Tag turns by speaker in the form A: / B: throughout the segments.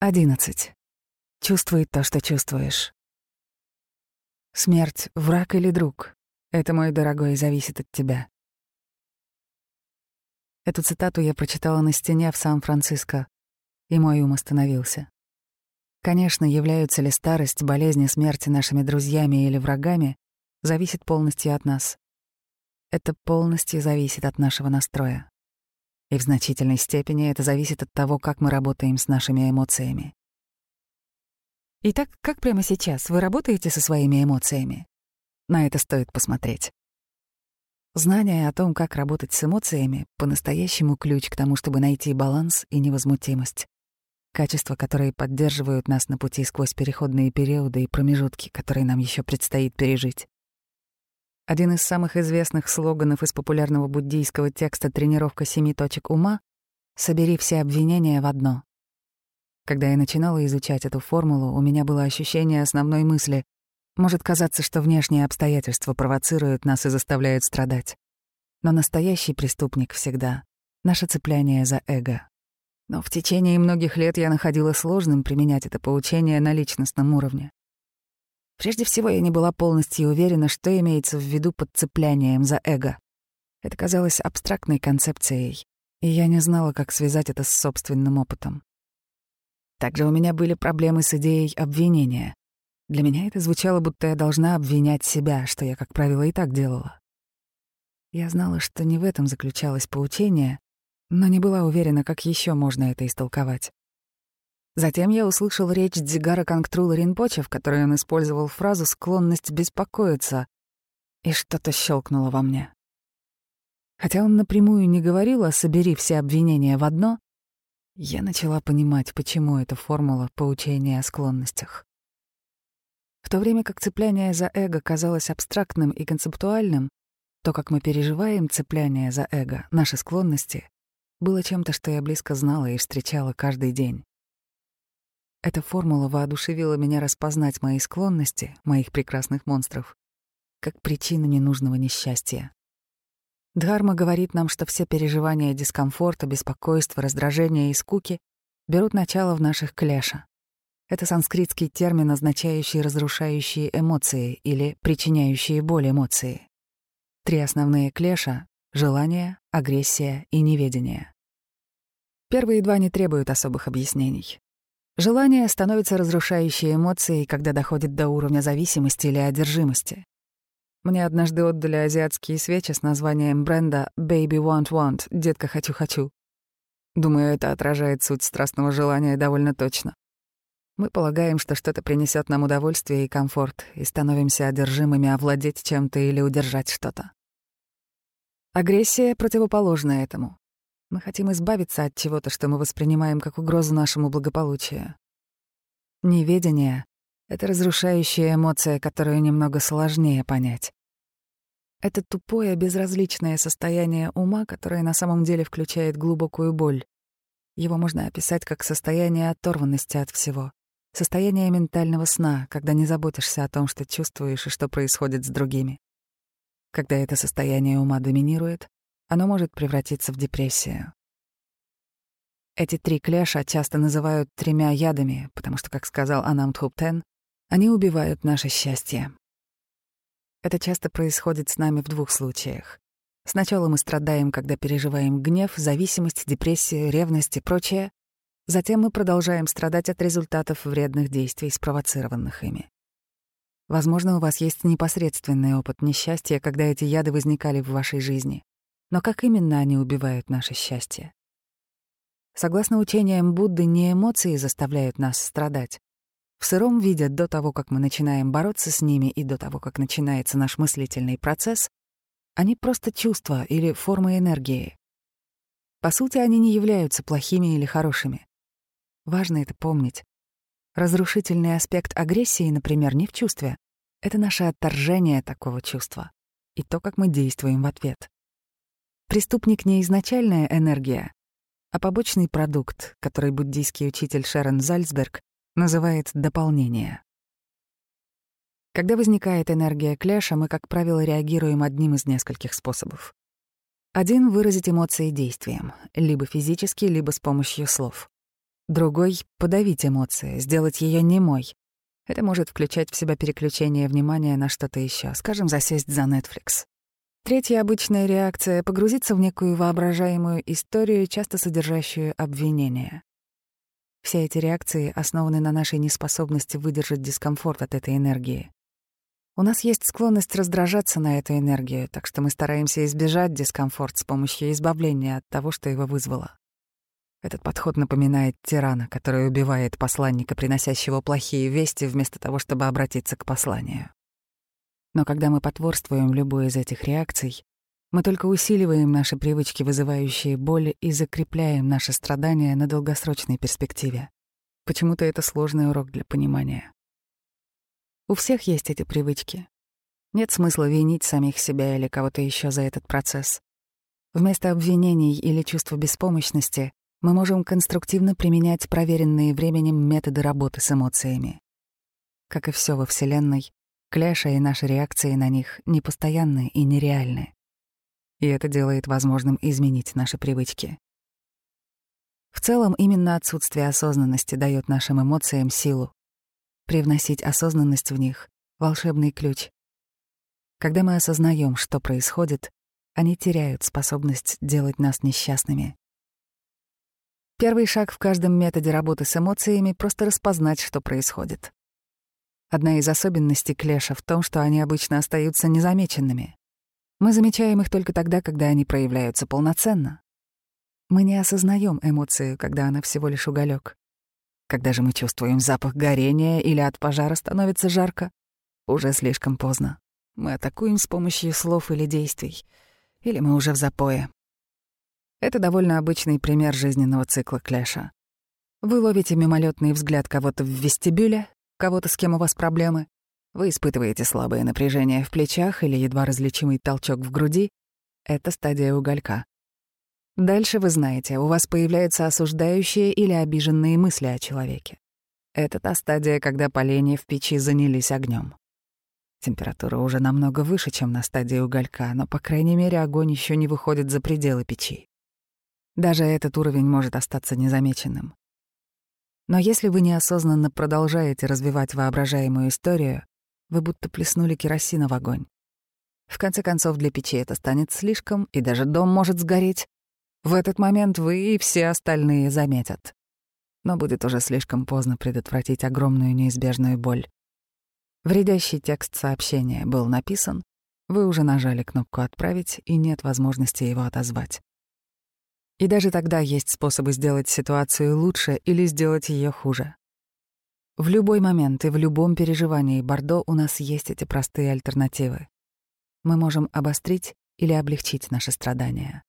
A: 11. Чувствуй то, что чувствуешь. Смерть — враг или друг? Это, мой дорогой, зависит от тебя. Эту цитату я прочитала на стене в Сан-Франциско, и мой ум остановился. Конечно, являются ли старость, болезни, смерти нашими друзьями или врагами, зависит полностью от нас. Это полностью зависит от нашего настроя. И в значительной степени это зависит от того, как мы работаем с нашими эмоциями. Итак, как прямо сейчас вы работаете со своими эмоциями? На это стоит посмотреть. Знание о том, как работать с эмоциями, по-настоящему ключ к тому, чтобы найти баланс и невозмутимость. Качества, которые поддерживают нас на пути сквозь переходные периоды и промежутки, которые нам еще предстоит пережить. Один из самых известных слоганов из популярного буддийского текста «Тренировка семи точек ума» — «Собери все обвинения в одно». Когда я начинала изучать эту формулу, у меня было ощущение основной мысли. Может казаться, что внешние обстоятельства провоцируют нас и заставляют страдать. Но настоящий преступник всегда — наше цепляние за эго. Но в течение многих лет я находила сложным применять это поучение на личностном уровне. Прежде всего, я не была полностью уверена, что имеется в виду под цеплянием за эго. Это казалось абстрактной концепцией, и я не знала, как связать это с собственным опытом. Также у меня были проблемы с идеей обвинения. Для меня это звучало, будто я должна обвинять себя, что я, как правило, и так делала. Я знала, что не в этом заключалось поучение, но не была уверена, как еще можно это истолковать. Затем я услышал речь Дзигара Кангтрула Ринпоча, в которой он использовал фразу «склонность беспокоиться», и что-то щелкнуло во мне. Хотя он напрямую не говорил о «собери все обвинения в одно», я начала понимать, почему эта формула поучения о склонностях. В то время как цепляние за эго казалось абстрактным и концептуальным, то, как мы переживаем цепляние за эго, наши склонности, было чем-то, что я близко знала и встречала каждый день. Эта формула воодушевила меня распознать мои склонности, моих прекрасных монстров, как причину ненужного несчастья. Дхарма говорит нам, что все переживания дискомфорта, беспокойства, раздражения и скуки берут начало в наших клеша. Это санскритский термин, означающий разрушающие эмоции или причиняющие боль эмоции. Три основные клеша — желание, агрессия и неведение. Первые два не требуют особых объяснений. Желание становится разрушающей эмоцией, когда доходит до уровня зависимости или одержимости. Мне однажды отдали азиатские свечи с названием бренда «Baby Want Want» — «Детка хочу-хочу». Думаю, это отражает суть страстного желания довольно точно. Мы полагаем, что что-то принесет нам удовольствие и комфорт, и становимся одержимыми овладеть чем-то или удержать что-то. Агрессия противоположна этому. Мы хотим избавиться от чего-то, что мы воспринимаем как угрозу нашему благополучию. Неведение — это разрушающая эмоция, которую немного сложнее понять. Это тупое, безразличное состояние ума, которое на самом деле включает глубокую боль. Его можно описать как состояние оторванности от всего, состояние ментального сна, когда не заботишься о том, что чувствуешь и что происходит с другими. Когда это состояние ума доминирует, оно может превратиться в депрессию. Эти три клеша часто называют тремя ядами, потому что, как сказал Анам Тхуптен, они убивают наше счастье. Это часто происходит с нами в двух случаях. Сначала мы страдаем, когда переживаем гнев, зависимость, депрессию, ревность и прочее. Затем мы продолжаем страдать от результатов вредных действий, спровоцированных ими. Возможно, у вас есть непосредственный опыт несчастья, когда эти яды возникали в вашей жизни. Но как именно они убивают наше счастье? Согласно учениям Будды, не эмоции заставляют нас страдать. В сыром виде до того, как мы начинаем бороться с ними и до того, как начинается наш мыслительный процесс, они просто чувства или формы энергии. По сути, они не являются плохими или хорошими. Важно это помнить. Разрушительный аспект агрессии, например, не в чувстве. Это наше отторжение такого чувства и то, как мы действуем в ответ. Преступник не изначальная энергия, а побочный продукт, который буддийский учитель Шерон Зальцберг называет дополнение. Когда возникает энергия клэша, мы, как правило, реагируем одним из нескольких способов. Один — выразить эмоции действием, либо физически, либо с помощью слов. Другой — подавить эмоции, сделать ее немой. Это может включать в себя переключение внимания на что-то еще, скажем, засесть за Netflix. Третья обычная реакция — погрузиться в некую воображаемую историю, часто содержащую обвинения. Все эти реакции основаны на нашей неспособности выдержать дискомфорт от этой энергии. У нас есть склонность раздражаться на эту энергию, так что мы стараемся избежать дискомфорт с помощью избавления от того, что его вызвало. Этот подход напоминает тирана, который убивает посланника, приносящего плохие вести, вместо того, чтобы обратиться к посланию. Но когда мы потворствуем любой из этих реакций, мы только усиливаем наши привычки, вызывающие боль, и закрепляем наши страдания на долгосрочной перспективе. Почему-то это сложный урок для понимания. У всех есть эти привычки. Нет смысла винить самих себя или кого-то еще за этот процесс. Вместо обвинений или чувства беспомощности мы можем конструктивно применять проверенные временем методы работы с эмоциями. Как и все во Вселенной, Кляша и наши реакции на них непостоянны и нереальны. И это делает возможным изменить наши привычки. В целом, именно отсутствие осознанности дает нашим эмоциям силу, Привносить осознанность в них — волшебный ключ. Когда мы осознаем, что происходит, они теряют способность делать нас несчастными. Первый шаг в каждом методе работы с эмоциями — просто распознать, что происходит. Одна из особенностей клеша в том, что они обычно остаются незамеченными. Мы замечаем их только тогда, когда они проявляются полноценно. Мы не осознаем эмоцию, когда она всего лишь уголек. Когда же мы чувствуем запах горения или от пожара становится жарко, уже слишком поздно. Мы атакуем с помощью слов или действий. Или мы уже в запое. Это довольно обычный пример жизненного цикла Клэша. Вы ловите мимолетный взгляд кого-то в вестибюле, кого-то, с кем у вас проблемы. Вы испытываете слабое напряжение в плечах или едва различимый толчок в груди. Это стадия уголька. Дальше вы знаете, у вас появляются осуждающие или обиженные мысли о человеке. Это та стадия, когда поленья в печи занялись огнем. Температура уже намного выше, чем на стадии уголька, но, по крайней мере, огонь еще не выходит за пределы печи. Даже этот уровень может остаться незамеченным. Но если вы неосознанно продолжаете развивать воображаемую историю, вы будто плеснули керосина в огонь. В конце концов, для печи это станет слишком, и даже дом может сгореть, в этот момент вы и все остальные заметят. Но будет уже слишком поздно предотвратить огромную неизбежную боль. Вредящий текст сообщения был написан, вы уже нажали кнопку «Отправить», и нет возможности его отозвать. И даже тогда есть способы сделать ситуацию лучше или сделать ее хуже. В любой момент и в любом переживании Бордо у нас есть эти простые альтернативы. Мы можем обострить или облегчить наши страдания.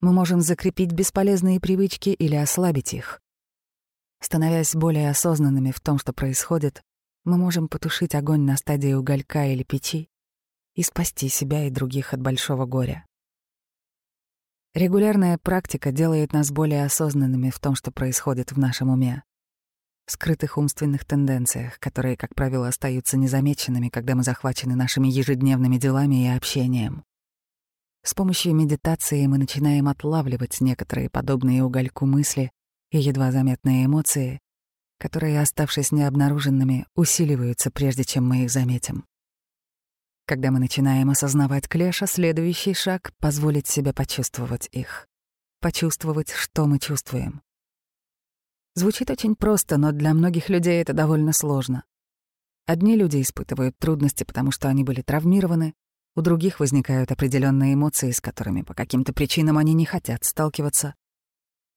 A: Мы можем закрепить бесполезные привычки или ослабить их. Становясь более осознанными в том, что происходит, мы можем потушить огонь на стадии уголька или печи и спасти себя и других от большого горя. Регулярная практика делает нас более осознанными в том, что происходит в нашем уме, скрытых умственных тенденциях, которые, как правило, остаются незамеченными, когда мы захвачены нашими ежедневными делами и общением. С помощью медитации мы начинаем отлавливать некоторые подобные угольку мысли и едва заметные эмоции, которые, оставшись необнаруженными, усиливаются, прежде чем мы их заметим. Когда мы начинаем осознавать клеша, следующий шаг — позволить себе почувствовать их. Почувствовать, что мы чувствуем. Звучит очень просто, но для многих людей это довольно сложно. Одни люди испытывают трудности, потому что они были травмированы, у других возникают определенные эмоции, с которыми по каким-то причинам они не хотят сталкиваться.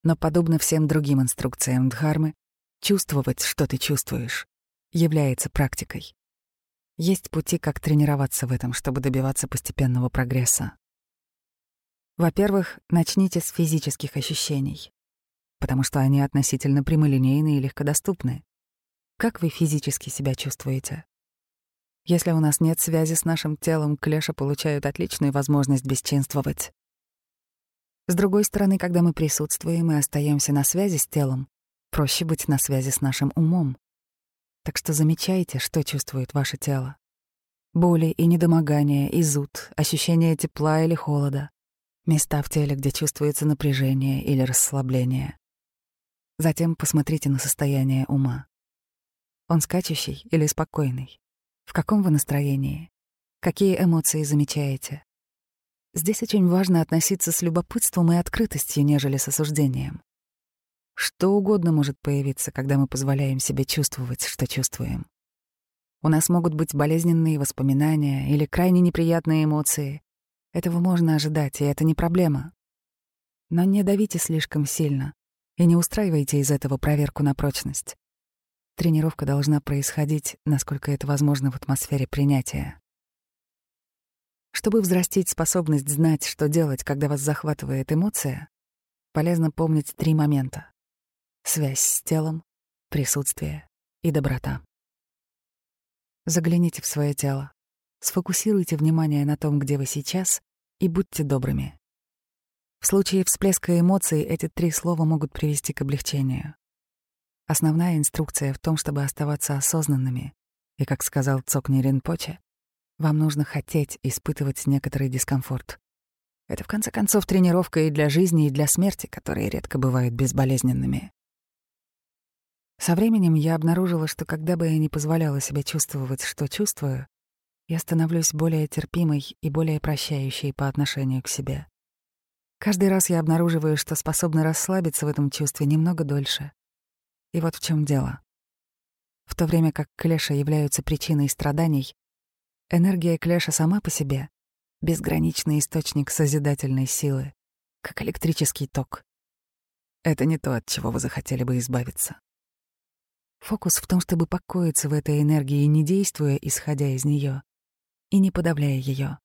A: Но подобно всем другим инструкциям Дхармы, чувствовать, что ты чувствуешь, является практикой. Есть пути, как тренироваться в этом, чтобы добиваться постепенного прогресса. Во-первых, начните с физических ощущений, потому что они относительно прямолинейны и легкодоступны. Как вы физически себя чувствуете? Если у нас нет связи с нашим телом, клеша получают отличную возможность бесчинствовать. С другой стороны, когда мы присутствуем и остаемся на связи с телом, проще быть на связи с нашим умом. Так что замечайте, что чувствует ваше тело. Боли и недомогания, и зуд, ощущение тепла или холода, места в теле, где чувствуется напряжение или расслабление. Затем посмотрите на состояние ума. Он скачущий или спокойный? В каком вы настроении? Какие эмоции замечаете? Здесь очень важно относиться с любопытством и открытостью, нежели с осуждением. Что угодно может появиться, когда мы позволяем себе чувствовать, что чувствуем. У нас могут быть болезненные воспоминания или крайне неприятные эмоции. Этого можно ожидать, и это не проблема. Но не давите слишком сильно и не устраивайте из этого проверку на прочность. Тренировка должна происходить, насколько это возможно в атмосфере принятия. Чтобы взрастить способность знать, что делать, когда вас захватывает эмоция, полезно помнить три момента связь с телом, присутствие и доброта. Загляните в свое тело, сфокусируйте внимание на том, где вы сейчас, и будьте добрыми. В случае всплеска эмоций эти три слова могут привести к облегчению. Основная инструкция в том, чтобы оставаться осознанными, и, как сказал Цокни Ринпоче, вам нужно хотеть испытывать некоторый дискомфорт. Это, в конце концов, тренировка и для жизни, и для смерти, которые редко бывают безболезненными. Со временем я обнаружила, что когда бы я не позволяла себе чувствовать, что чувствую, я становлюсь более терпимой и более прощающей по отношению к себе. Каждый раз я обнаруживаю, что способна расслабиться в этом чувстве немного дольше. И вот в чем дело. В то время как клеша являются причиной страданий, энергия клеша сама по себе — безграничный источник созидательной силы, как электрический ток. Это не то, от чего вы захотели бы избавиться. Фокус в том, чтобы покоиться в этой энергии, не действуя, исходя из нее, и не подавляя ее.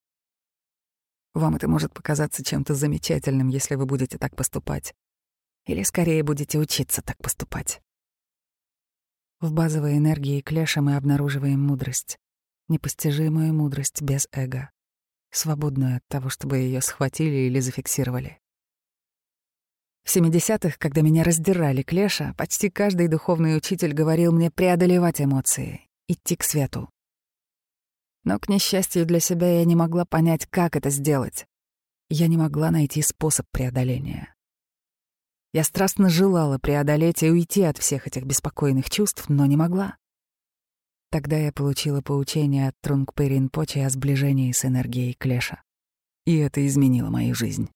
A: Вам это может показаться чем-то замечательным, если вы будете так поступать. Или скорее будете учиться так поступать. В базовой энергии Клеша мы обнаруживаем мудрость. Непостижимую мудрость без эго. Свободную от того, чтобы ее схватили или зафиксировали. В 70-х, когда меня раздирали клеша, почти каждый духовный учитель говорил мне преодолевать эмоции, идти к свету. Но, к несчастью для себя, я не могла понять, как это сделать. Я не могла найти способ преодоления. Я страстно желала преодолеть и уйти от всех этих беспокойных чувств, но не могла. Тогда я получила поучение от Трунгпы Ринпоче о сближении с энергией Клеша. И это изменило мою жизнь.